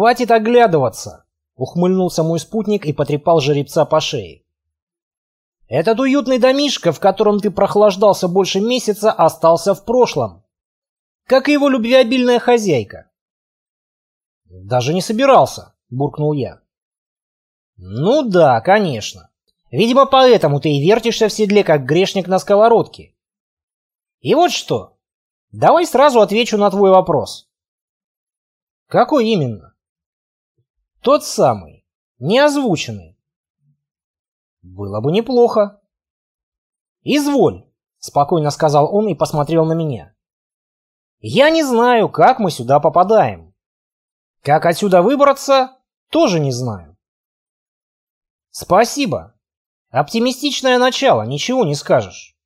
«Хватит оглядываться!» — ухмыльнулся мой спутник и потрепал жеребца по шее. «Этот уютный домишко, в котором ты прохлаждался больше месяца, остался в прошлом. Как и его любвеобильная хозяйка». «Даже не собирался», — буркнул я. «Ну да, конечно. Видимо, поэтому ты и вертишься в седле, как грешник на сковородке. И вот что. Давай сразу отвечу на твой вопрос. Какой именно? Тот самый, не озвученный. Было бы неплохо. Изволь, спокойно сказал он и посмотрел на меня. Я не знаю, как мы сюда попадаем. Как отсюда выбраться, тоже не знаю. Спасибо. Оптимистичное начало, ничего не скажешь.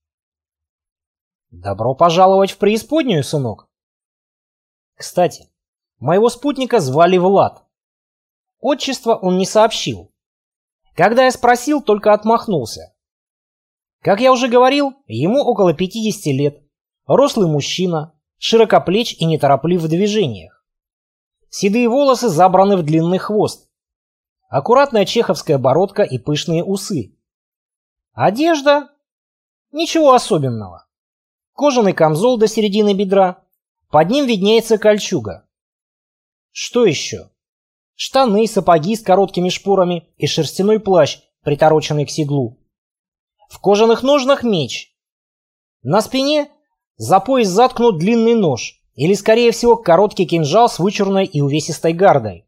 Добро пожаловать в преисподнюю, сынок. Кстати, моего спутника звали Влад. Отчество он не сообщил. Когда я спросил, только отмахнулся. Как я уже говорил, ему около 50 лет, рослый мужчина, широкоплеч и нетороплив в движениях. Седые волосы забраны в длинный хвост, аккуратная чеховская бородка и пышные усы. Одежда? Ничего особенного. Кожаный камзол до середины бедра. Под ним виднеется кольчуга. Что еще? Штаны, сапоги с короткими шпорами и шерстяной плащ, притороченный к седлу. В кожаных ножнах меч. На спине за пояс заткнут длинный нож, или, скорее всего, короткий кинжал с вычурной и увесистой гардой.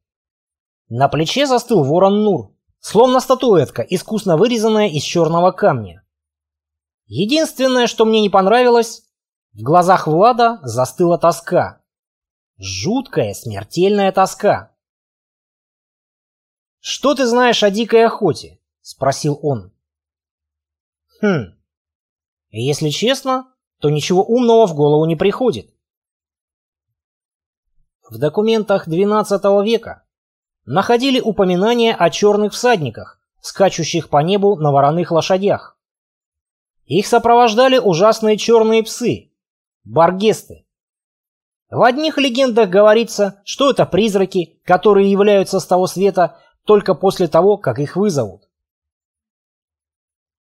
На плече застыл ворон Нур, словно статуэтка, искусно вырезанная из черного камня. Единственное, что мне не понравилось, в глазах Влада застыла тоска. Жуткая, смертельная тоска. «Что ты знаешь о дикой охоте?» — спросил он. «Хм. Если честно, то ничего умного в голову не приходит. В документах XII века находили упоминания о черных всадниках, скачущих по небу на вороных лошадях. Их сопровождали ужасные черные псы – баргесты. В одних легендах говорится, что это призраки, которые являются с того света только после того, как их вызовут.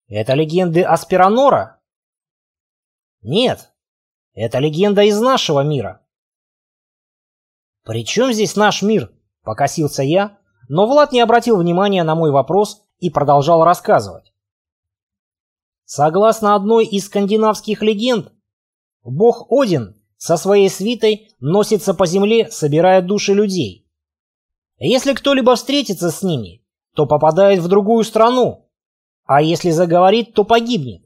Это легенды Аспиранора? Нет, это легенда из нашего мира. «При чем здесь наш мир?» – покосился я, но Влад не обратил внимания на мой вопрос и продолжал рассказывать. Согласно одной из скандинавских легенд, бог Один со своей свитой носится по земле, собирая души людей. Если кто-либо встретится с ними, то попадает в другую страну, а если заговорит, то погибнет.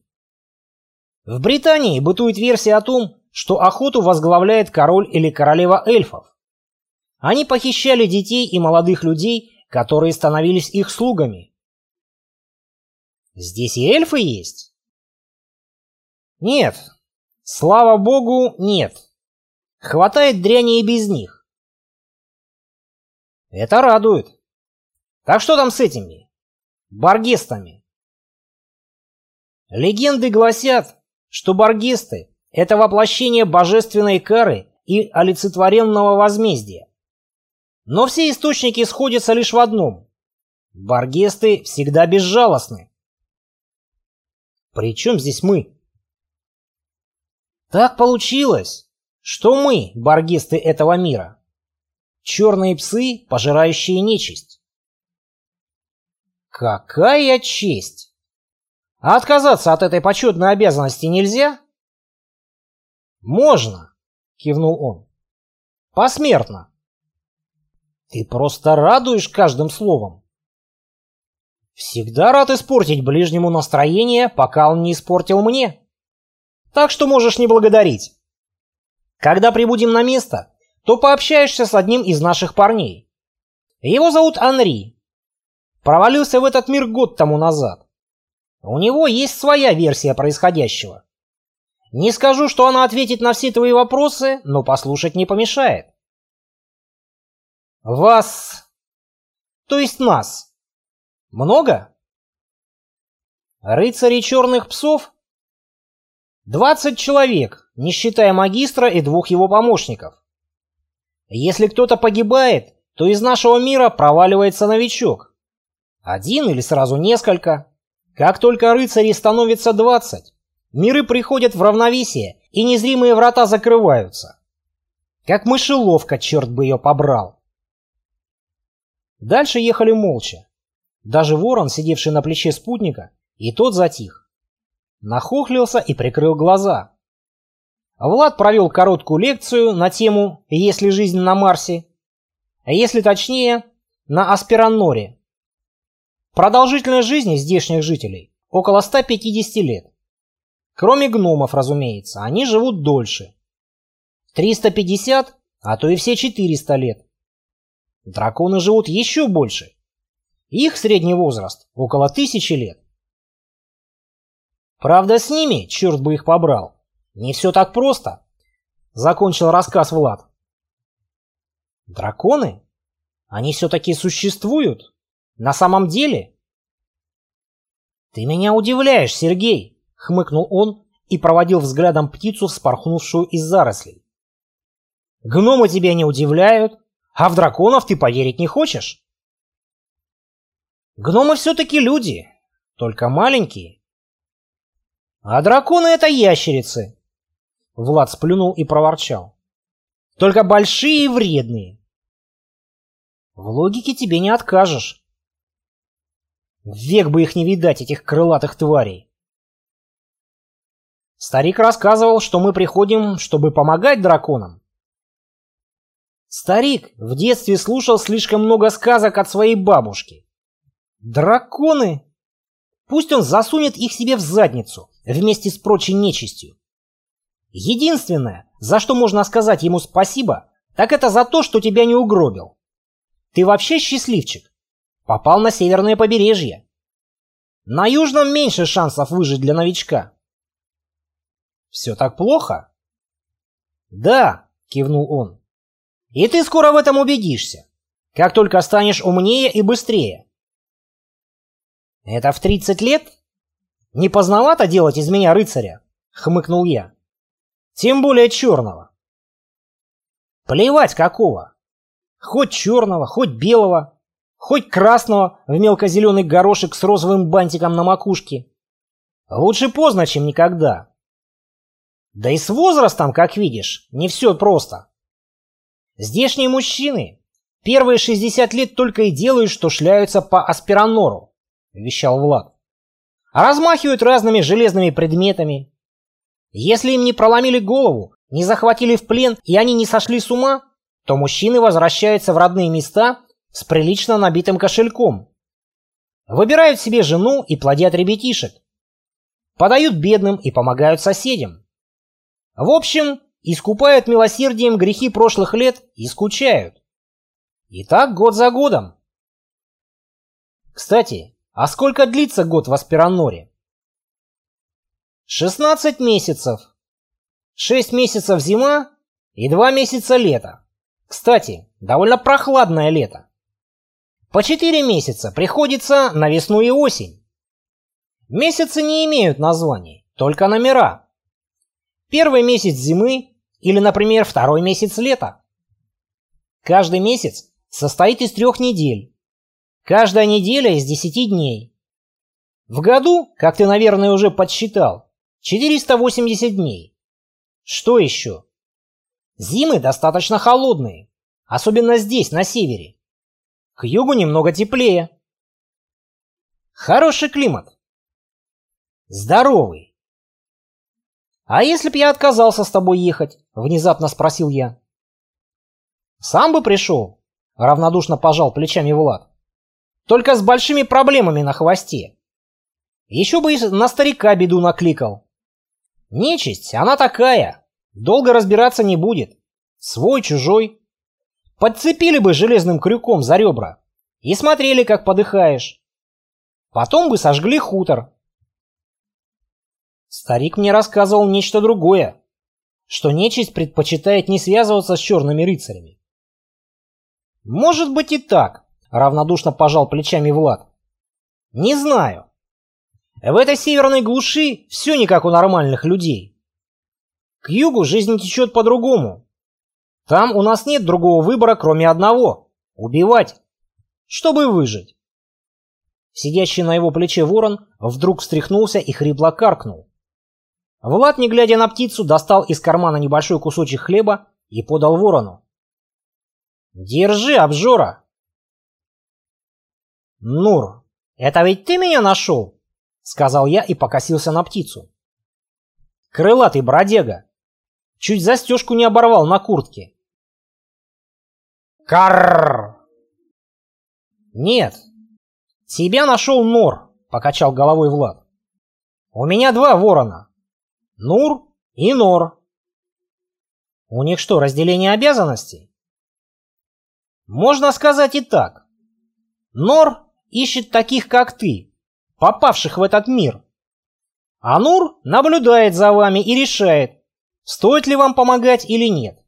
В Британии бытует версия о том, что охоту возглавляет король или королева эльфов. Они похищали детей и молодых людей, которые становились их слугами. Здесь и эльфы есть? Нет. Слава богу, нет. Хватает дряни и без них. Это радует. Так что там с этими? Баргестами. Легенды гласят, что баргесты – это воплощение божественной кары и олицетворенного возмездия. Но все источники сходятся лишь в одном. Баргесты всегда безжалостны. При чем здесь мы? Так получилось, что мы, баргисты этого мира, черные псы, пожирающие нечисть. Какая честь! А отказаться от этой почетной обязанности нельзя? Можно, кивнул он. Посмертно. Ты просто радуешь каждым словом. Всегда рад испортить ближнему настроение, пока он не испортил мне. Так что можешь не благодарить. Когда прибудем на место, то пообщаешься с одним из наших парней. Его зовут Анри. Провалился в этот мир год тому назад. У него есть своя версия происходящего. Не скажу, что она ответит на все твои вопросы, но послушать не помешает. Вас... То есть нас. Много? Рыцари черных псов 20 человек, не считая магистра и двух его помощников. Если кто-то погибает, то из нашего мира проваливается новичок. Один или сразу несколько. Как только рыцарей становится двадцать, миры приходят в равновесие, и незримые врата закрываются. Как мышеловка, черт бы ее побрал. Дальше ехали молча. Даже ворон, сидевший на плече спутника, и тот затих. Нахохлился и прикрыл глаза. Влад провел короткую лекцию на тему «Если жизнь на Марсе», а если точнее, на Аспиранноре. Продолжительность жизни здешних жителей около 150 лет. Кроме гномов, разумеется, они живут дольше. 350, а то и все 400 лет. Драконы живут еще больше. Их средний возраст около тысячи лет. Правда, с ними, черт бы их побрал, не все так просто. Закончил рассказ Влад. Драконы? Они все-таки существуют? На самом деле? Ты меня удивляешь, Сергей, хмыкнул он и проводил взглядом птицу, вспорхнувшую из зарослей. Гномы тебя не удивляют, а в драконов ты поверить не хочешь? Гномы все-таки люди, только маленькие. А драконы это ящерицы. Влад сплюнул и проворчал. Только большие и вредные. В логике тебе не откажешь. Век бы их не видать, этих крылатых тварей. Старик рассказывал, что мы приходим, чтобы помогать драконам. Старик в детстве слушал слишком много сказок от своей бабушки. Драконы? Пусть он засунет их себе в задницу вместе с прочей нечистью. Единственное, за что можно сказать ему спасибо, так это за то, что тебя не угробил. Ты вообще счастливчик. Попал на северное побережье. На южном меньше шансов выжить для новичка. Все так плохо? Да, кивнул он. И ты скоро в этом убедишься, как только станешь умнее и быстрее. Это в 30 лет? Не поздновато делать из меня рыцаря? Хмыкнул я. Тем более черного. Плевать какого. Хоть черного, хоть белого, хоть красного в мелкозеленый горошек с розовым бантиком на макушке. Лучше поздно, чем никогда. Да и с возрастом, как видишь, не все просто. Здешние мужчины первые 60 лет только и делают, что шляются по аспиранору, вещал Влад. А размахивают разными железными предметами. Если им не проломили голову, не захватили в плен и они не сошли с ума, то мужчины возвращаются в родные места с прилично набитым кошельком. Выбирают себе жену и плодят ребятишек. Подают бедным и помогают соседям. В общем, искупают милосердием грехи прошлых лет и скучают. И так год за годом. Кстати, а сколько длится год в Аспираноре? 16 месяцев. 6 месяцев зима и 2 месяца лета. Кстати, довольно прохладное лето. По 4 месяца приходится на весну и осень. Месяцы не имеют названий, только номера. Первый месяц зимы или, например, второй месяц лета. Каждый месяц состоит из трех недель. Каждая неделя из 10 дней. В году, как ты, наверное, уже подсчитал, 480 дней. Что еще? Зимы достаточно холодные, особенно здесь, на севере. К югу немного теплее. Хороший климат. Здоровый. А если б я отказался с тобой ехать? Внезапно спросил я. Сам бы пришел, равнодушно пожал плечами Влад. Только с большими проблемами на хвосте. Еще бы и на старика беду накликал. Нечисть, она такая, Долго разбираться не будет. Свой, чужой. Подцепили бы железным крюком за ребра и смотрели, как подыхаешь. Потом бы сожгли хутор. Старик мне рассказывал нечто другое, что нечисть предпочитает не связываться с черными рыцарями. Может быть и так, равнодушно пожал плечами Влад. Не знаю. В этой северной глуши все не как у нормальных людей. К югу жизнь течет по-другому. Там у нас нет другого выбора, кроме одного – Убивать, чтобы выжить. Сидящий на его плече ворон вдруг встряхнулся и хрипло каркнул. Влад, не глядя на птицу, достал из кармана небольшой кусочек хлеба и подал ворону. «Держи, обжора!» «Нур, это ведь ты меня нашел?» — сказал я и покосился на птицу. «Крылатый бродяга! Чуть застежку не оборвал на куртке!» «Карррр!» «Нет, тебя нашел Нор», — покачал головой Влад. «У меня два ворона. Нур и Нор». «У них что, разделение обязанностей?» «Можно сказать и так. Нор ищет таких, как ты, попавших в этот мир. А Нур наблюдает за вами и решает, стоит ли вам помогать или нет.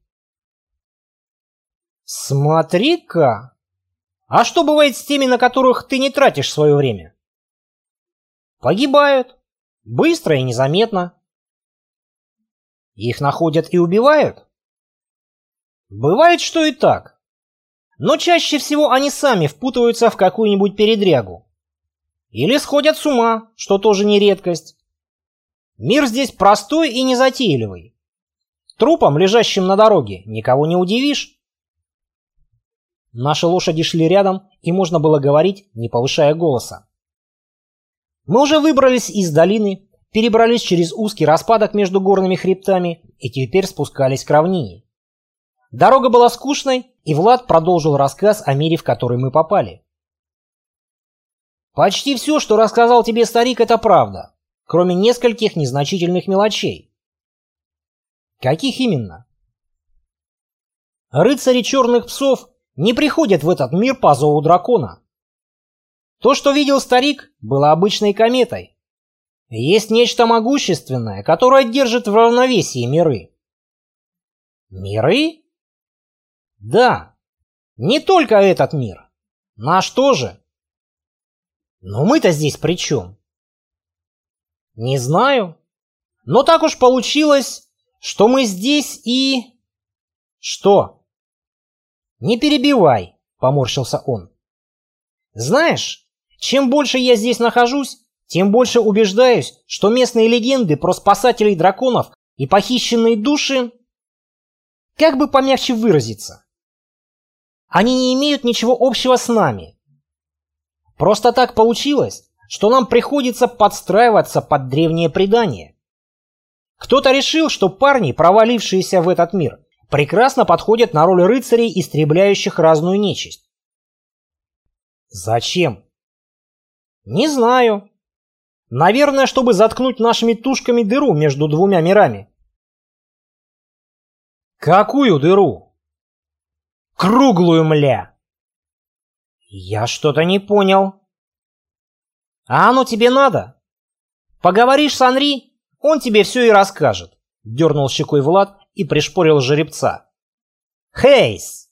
Смотри-ка! А что бывает с теми, на которых ты не тратишь свое время? Погибают. Быстро и незаметно. Их находят и убивают? Бывает, что и так. Но чаще всего они сами впутываются в какую-нибудь передрягу. Или сходят с ума, что тоже не редкость. Мир здесь простой и незатейливый. Трупом, лежащим на дороге, никого не удивишь. Наши лошади шли рядом, и можно было говорить, не повышая голоса. Мы уже выбрались из долины, перебрались через узкий распадок между горными хребтами и теперь спускались к равнине. Дорога была скучной, и Влад продолжил рассказ о мире, в который мы попали. «Почти все, что рассказал тебе старик, это правда, кроме нескольких незначительных мелочей». «Каких именно?» «Рыцари черных псов не приходят в этот мир по зову дракона. То, что видел старик, было обычной кометой. Есть нечто могущественное, которое держит в равновесии миры». «Миры?» Да, не только этот мир. Наш тоже. Но мы-то здесь при чем? Не знаю. Но так уж получилось, что мы здесь и... Что? Не перебивай, поморщился он. Знаешь, чем больше я здесь нахожусь, тем больше убеждаюсь, что местные легенды про спасателей драконов и похищенные души... Как бы помягче выразиться? Они не имеют ничего общего с нами. Просто так получилось, что нам приходится подстраиваться под древние предания. Кто-то решил, что парни, провалившиеся в этот мир, прекрасно подходят на роль рыцарей, истребляющих разную нечисть. Зачем? Не знаю. Наверное, чтобы заткнуть нашими тушками дыру между двумя мирами. Какую дыру? Круглую, мля!» «Я что-то не понял». «А оно тебе надо? Поговоришь с Анри, он тебе все и расскажет», — дернул щекой Влад и пришпорил жеребца. «Хейс!»